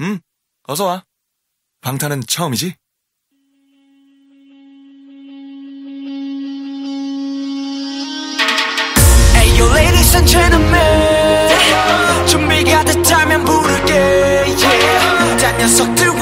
응, 어서 와. 방탄은 처음이지? 준비가 됐다면 부를게 yeah. 단 녀석들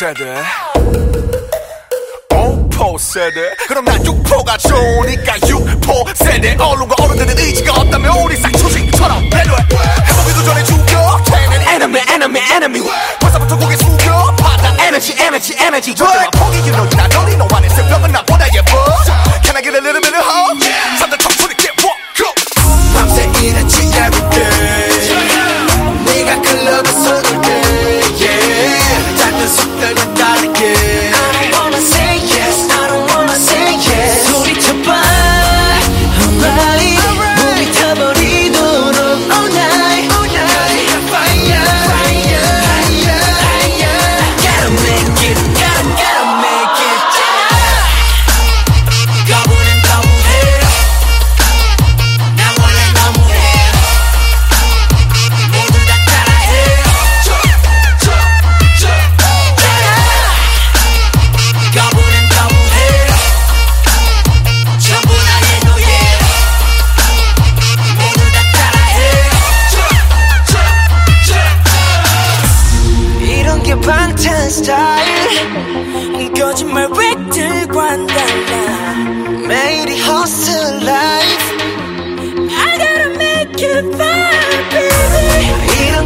세대. 오포 세대. 그럼 난 육포가 좋으니까 육포 세대. 어른과 어른들은 의지가 없다면 우리 쌍초식처럼 내려해. 해보기도 전에 죽여. 쟤는 enemy enemy enemy. 벌써부터 고개 숙여. 받아 energy energy 절대 포기 you 나 너니 너와 내 새벽은 나보다 예뻐. Can I get a little bit of hope? 그게 반찬 스타일. 거짓말 왜 들고 매일이 life. I gotta make it fun baby. 이런